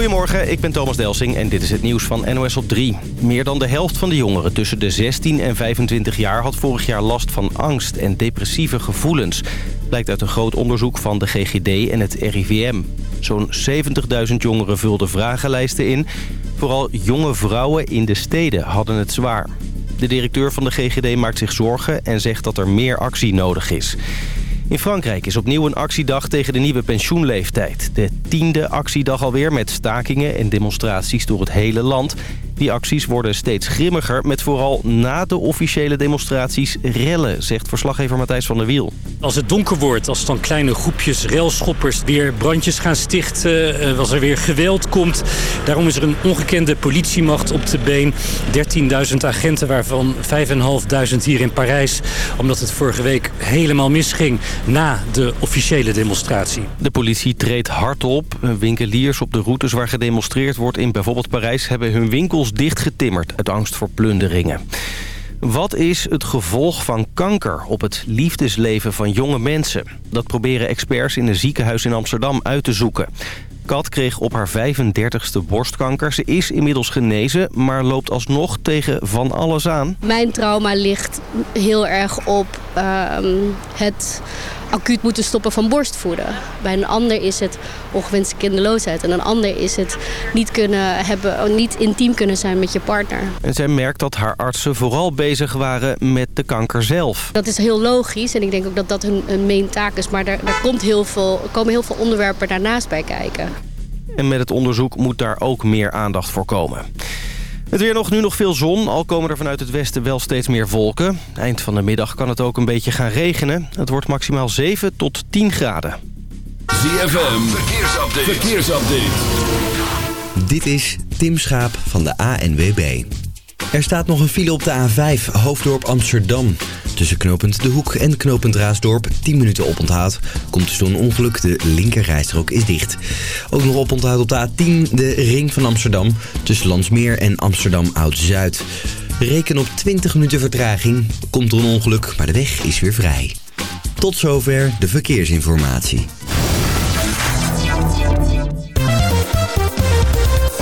Goedemorgen, ik ben Thomas Delsing en dit is het nieuws van NOS op 3. Meer dan de helft van de jongeren tussen de 16 en 25 jaar... had vorig jaar last van angst en depressieve gevoelens. Blijkt uit een groot onderzoek van de GGD en het RIVM. Zo'n 70.000 jongeren vulden vragenlijsten in. Vooral jonge vrouwen in de steden hadden het zwaar. De directeur van de GGD maakt zich zorgen en zegt dat er meer actie nodig is. In Frankrijk is opnieuw een actiedag tegen de nieuwe pensioenleeftijd. De tiende actiedag alweer met stakingen en demonstraties door het hele land. Die acties worden steeds grimmiger met vooral na de officiële demonstraties rellen, zegt verslaggever Matthijs van der Wiel. Als het donker wordt, als dan kleine groepjes railschoppers weer brandjes gaan stichten, eh, als er weer geweld komt. Daarom is er een ongekende politiemacht op de been. 13.000 agenten, waarvan 5.500 hier in Parijs. Omdat het vorige week helemaal misging na de officiële demonstratie. De politie treedt hard op. Winkeliers op de routes waar gedemonstreerd wordt in bijvoorbeeld Parijs... hebben hun winkels dichtgetimmerd uit angst voor plunderingen. Wat is het gevolg van kanker op het liefdesleven van jonge mensen? Dat proberen experts in een ziekenhuis in Amsterdam uit te zoeken. Kat kreeg op haar 35ste borstkanker. Ze is inmiddels genezen, maar loopt alsnog tegen van alles aan. Mijn trauma ligt heel erg op ehm, het acuut moeten stoppen van borstvoeden. Bij een ander is het ongewenste kinderloosheid. En een ander is het niet, kunnen hebben, niet intiem kunnen zijn met je partner. En zij merkt dat haar artsen vooral bezig waren met de kanker zelf. Dat is heel logisch en ik denk ook dat dat hun, hun main taak is. Maar er, komt heel veel, er komen heel veel onderwerpen daarnaast bij kijken. En met het onderzoek moet daar ook meer aandacht voor komen. Het weer nog, nu nog veel zon, al komen er vanuit het westen wel steeds meer wolken. Eind van de middag kan het ook een beetje gaan regenen. Het wordt maximaal 7 tot 10 graden. ZFM, verkeersupdate. verkeersupdate. Dit is Tim Schaap van de ANWB. Er staat nog een file op de A5, Hoofddorp Amsterdam. Tussen knooppunt De Hoek en knooppunt Raasdorp 10 minuten oponthoud. Komt dus door een ongeluk, de linkerrijstrook is dicht. Ook nog oponthoud op de A10, de ring van Amsterdam. Tussen Landsmeer en Amsterdam Oud-Zuid. Reken op 20 minuten vertraging. Komt er een ongeluk, maar de weg is weer vrij. Tot zover de verkeersinformatie.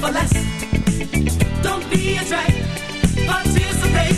for less. Don't be a drag, participate.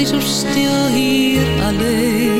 is zo stil hier alleen.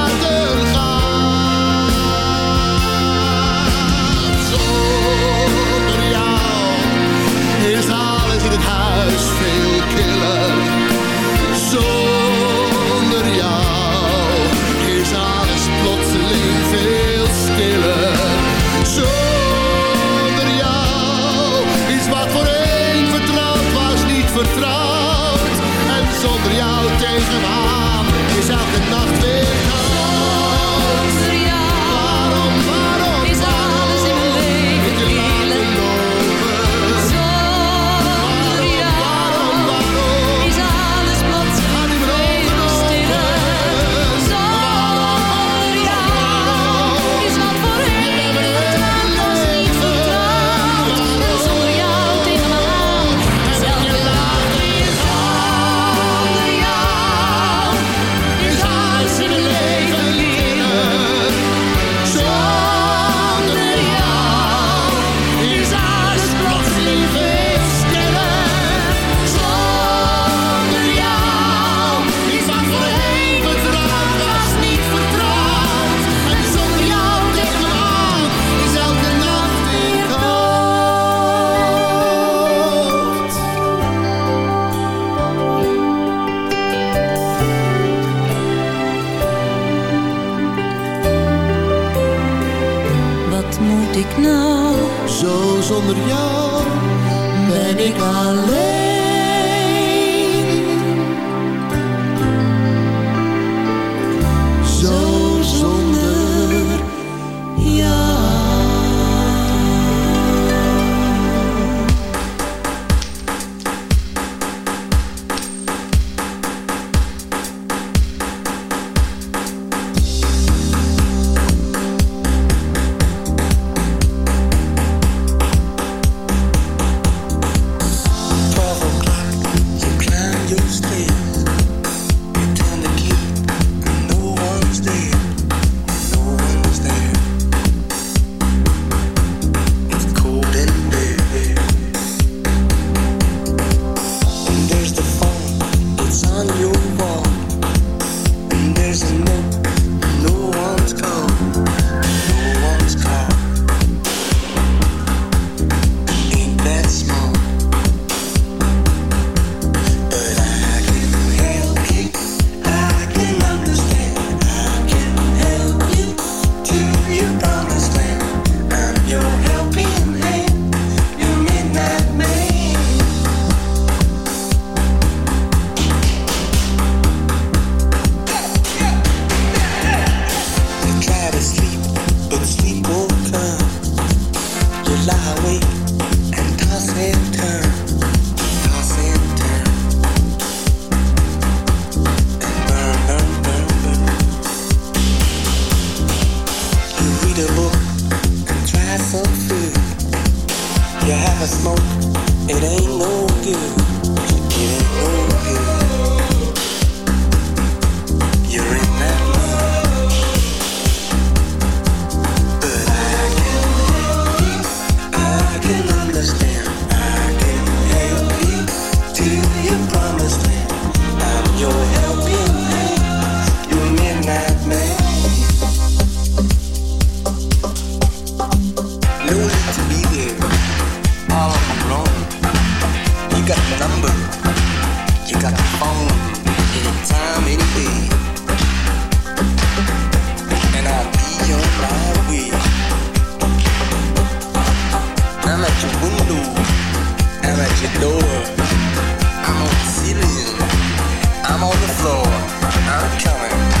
number, you got the phone, anytime, any day. And I'll be on my way. I'm at your window, I'm at your door. I'm on the ceiling, I'm on the floor. I'm coming,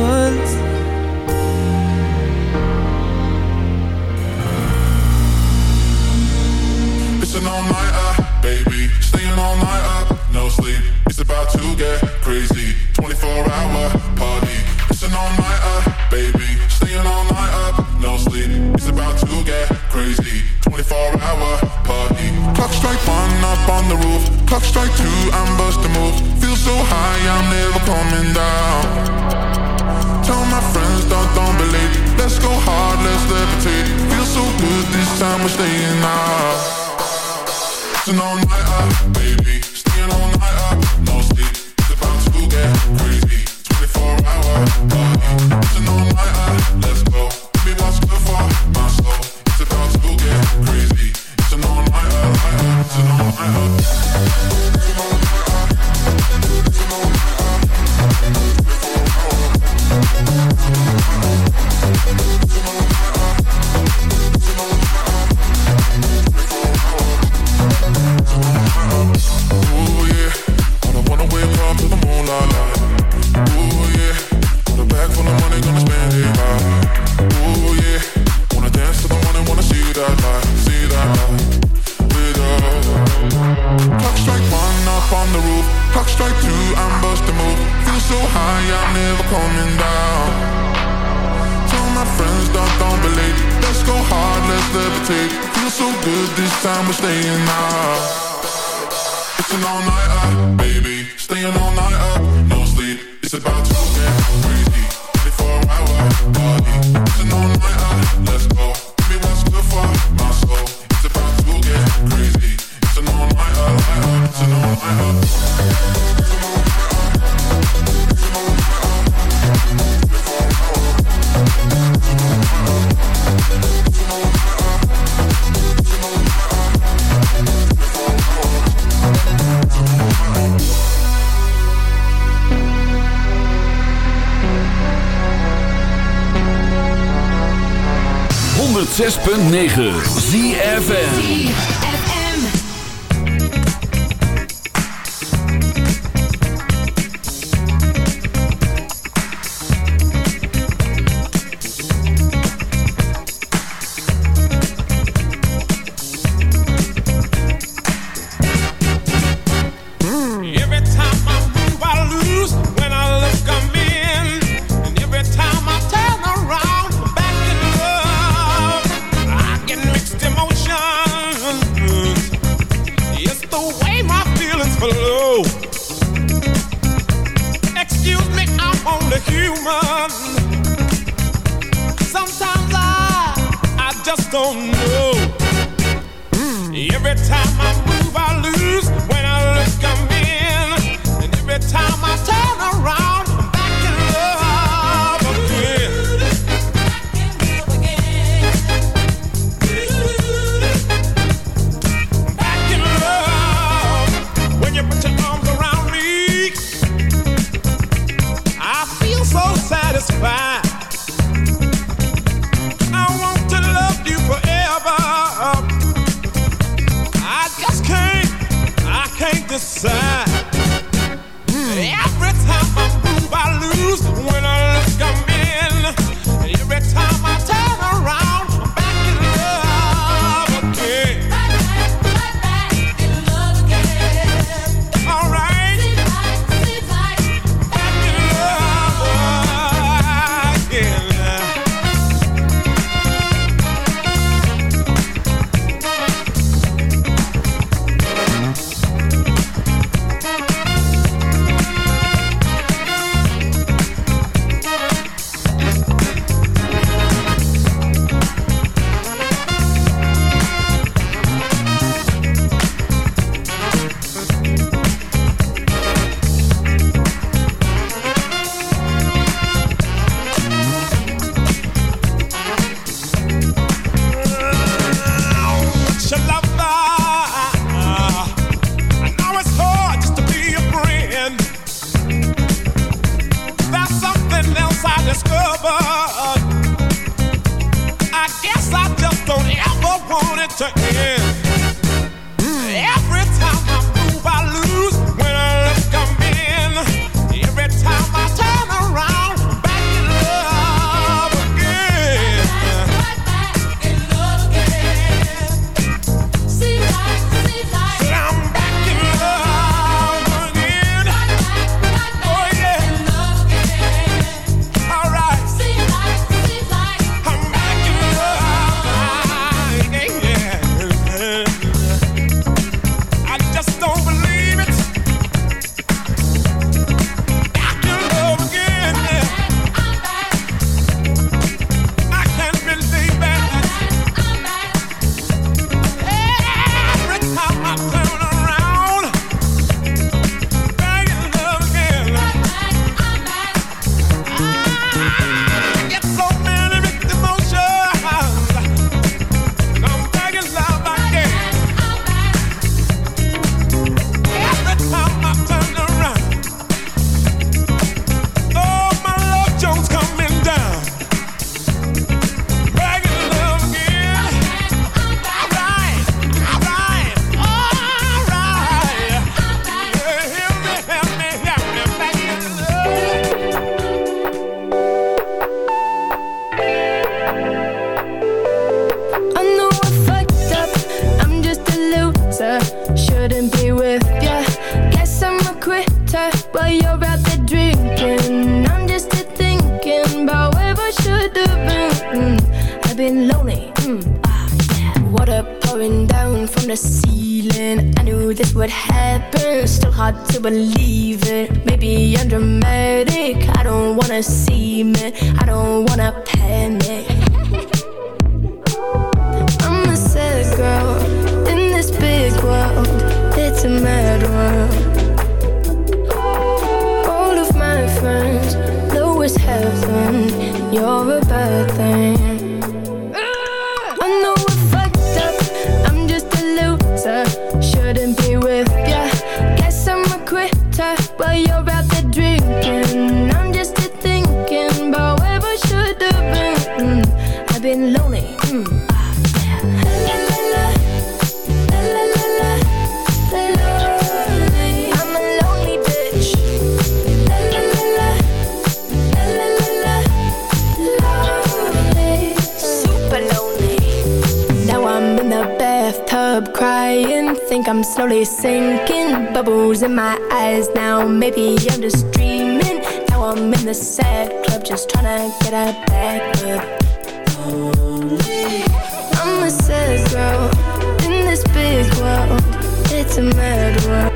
one staying out. It's an 106.9 ZFN It's a mad world.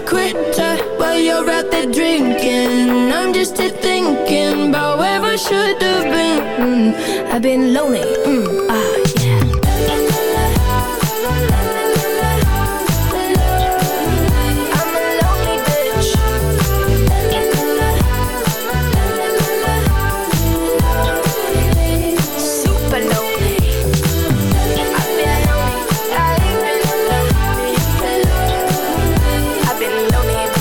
quitter while you're out there drinking I'm just here thinking about where I should have been I've been lonely mm.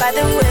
by the way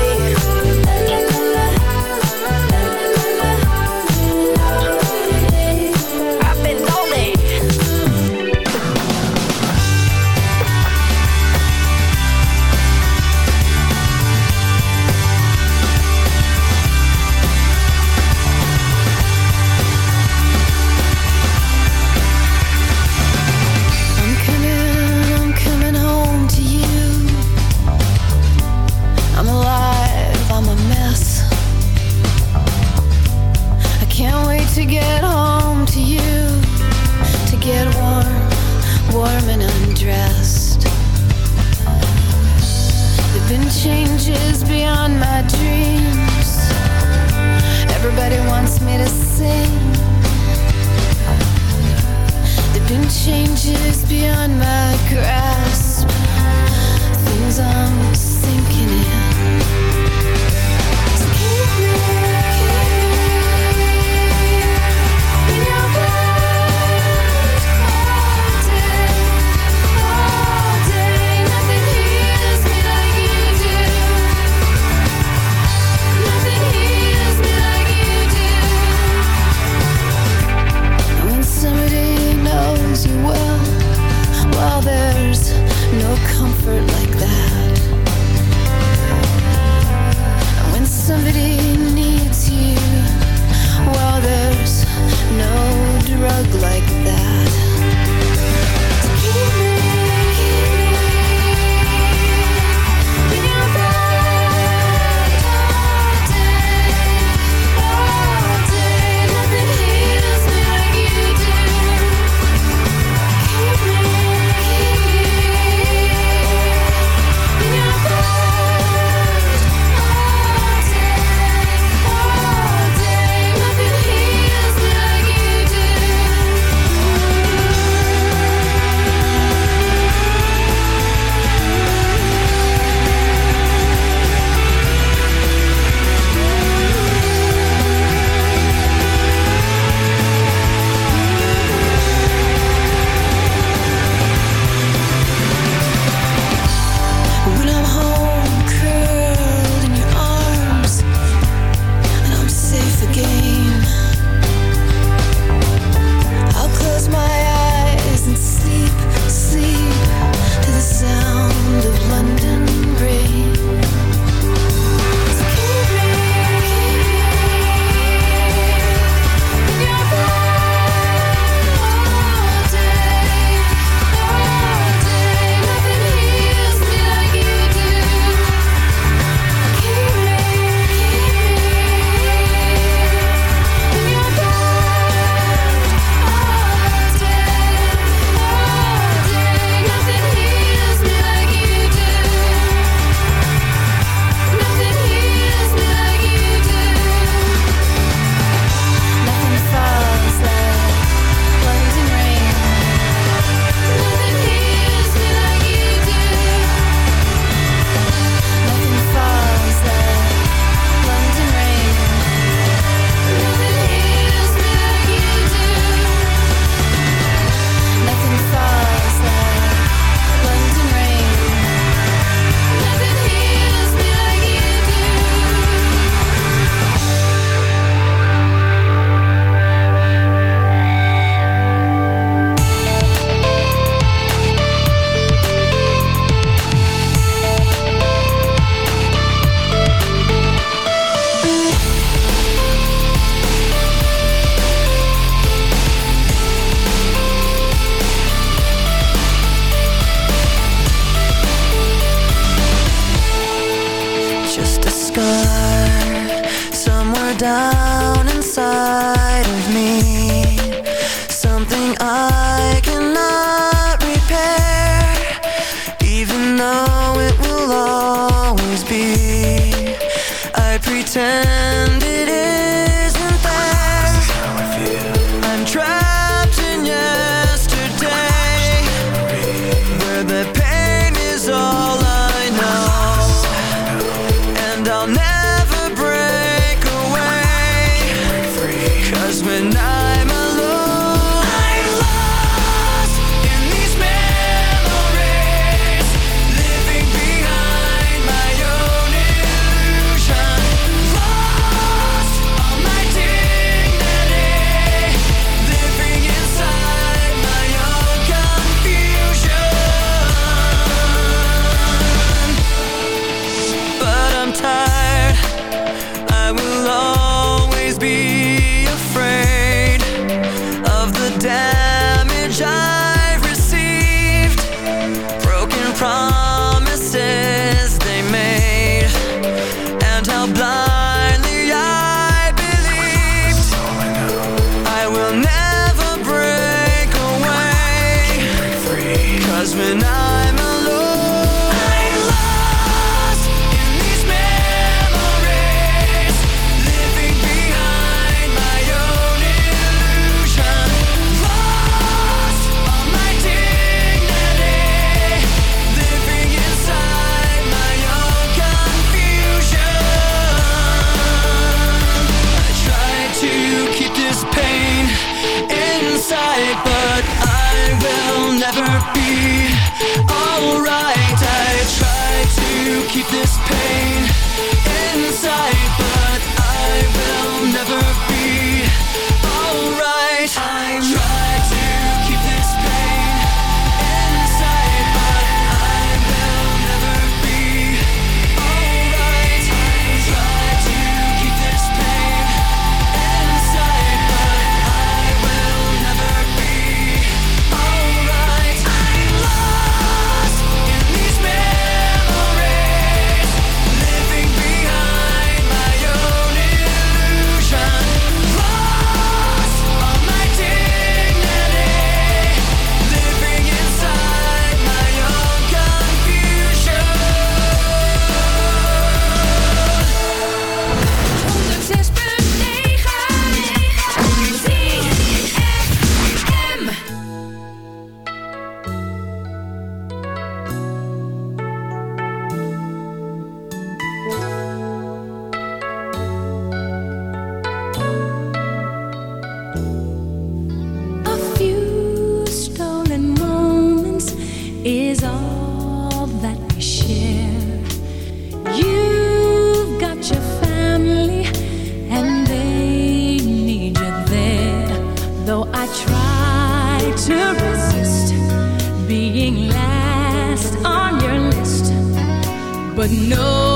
but no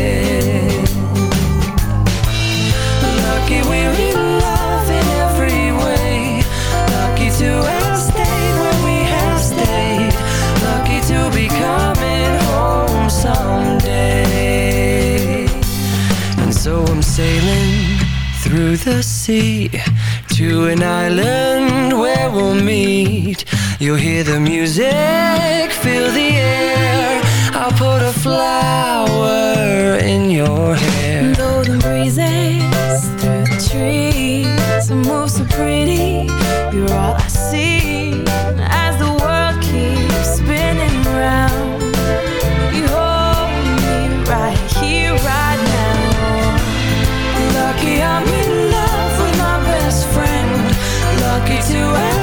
Through the sea to an island where we'll meet. You'll hear the music, feel the air. I'll put a flower in your hair. Though the breezes through the trees move so pretty, you're all I see as the world Lucky to have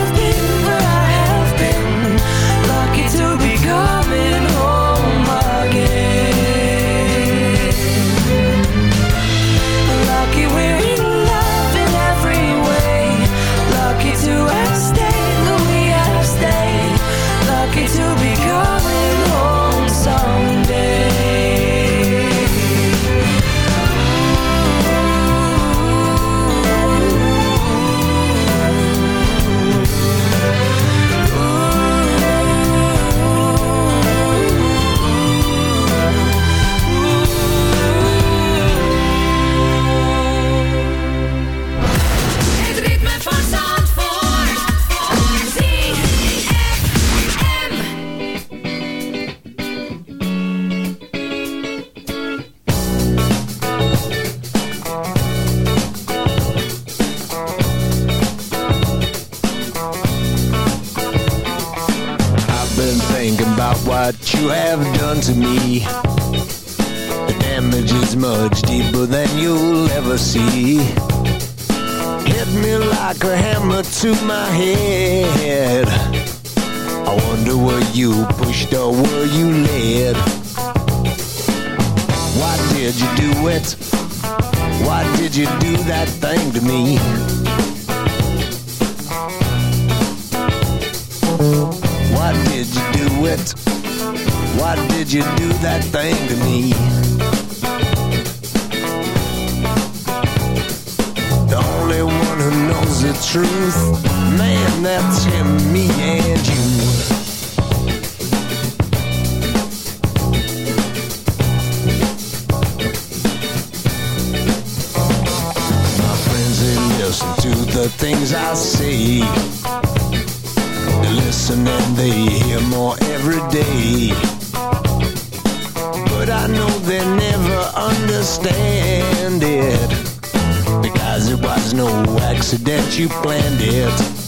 hammer to my head. I wonder were you pushed or were you led? Why did you do it? Why did you do that thing to me? Why did you do it? Why did you do that thing to me? Truth, man, that's him, me eh? You planned it.